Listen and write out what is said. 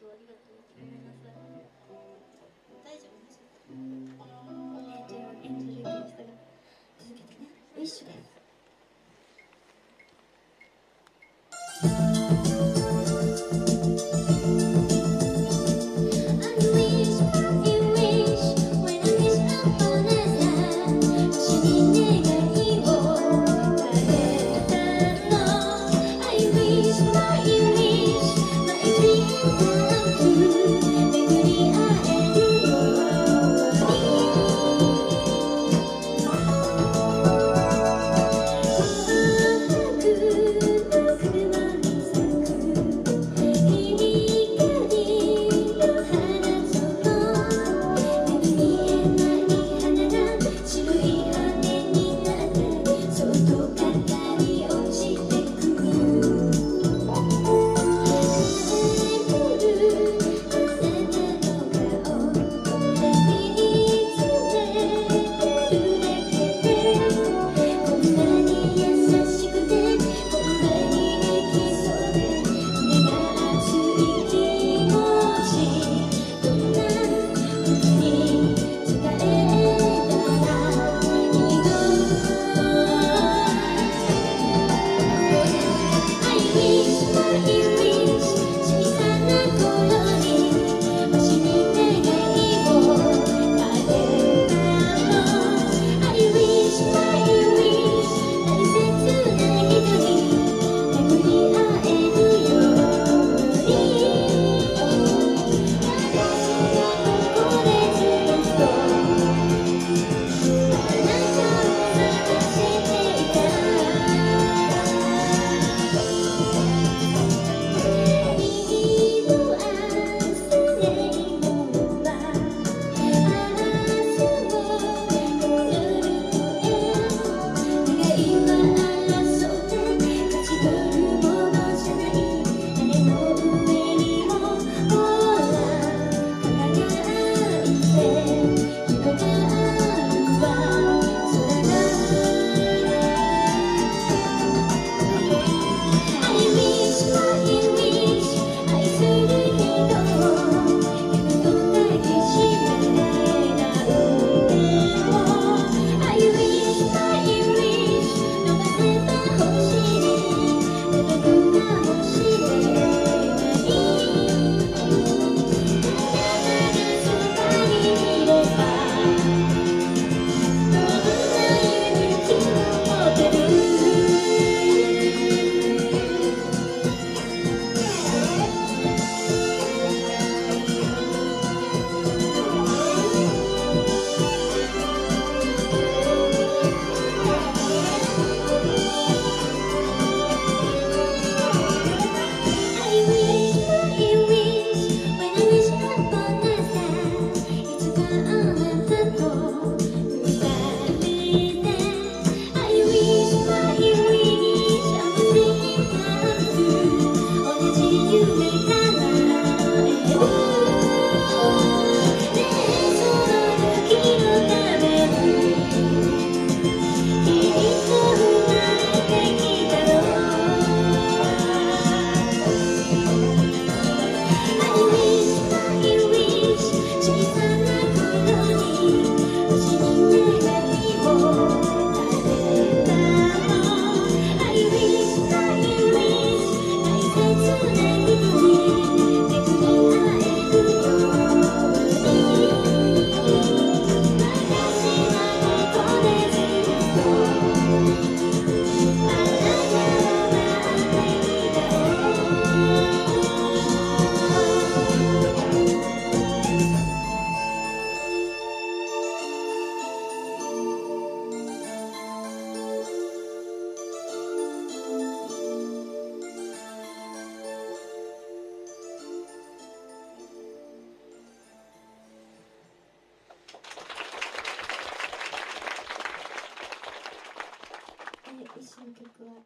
多这个多 You. wish you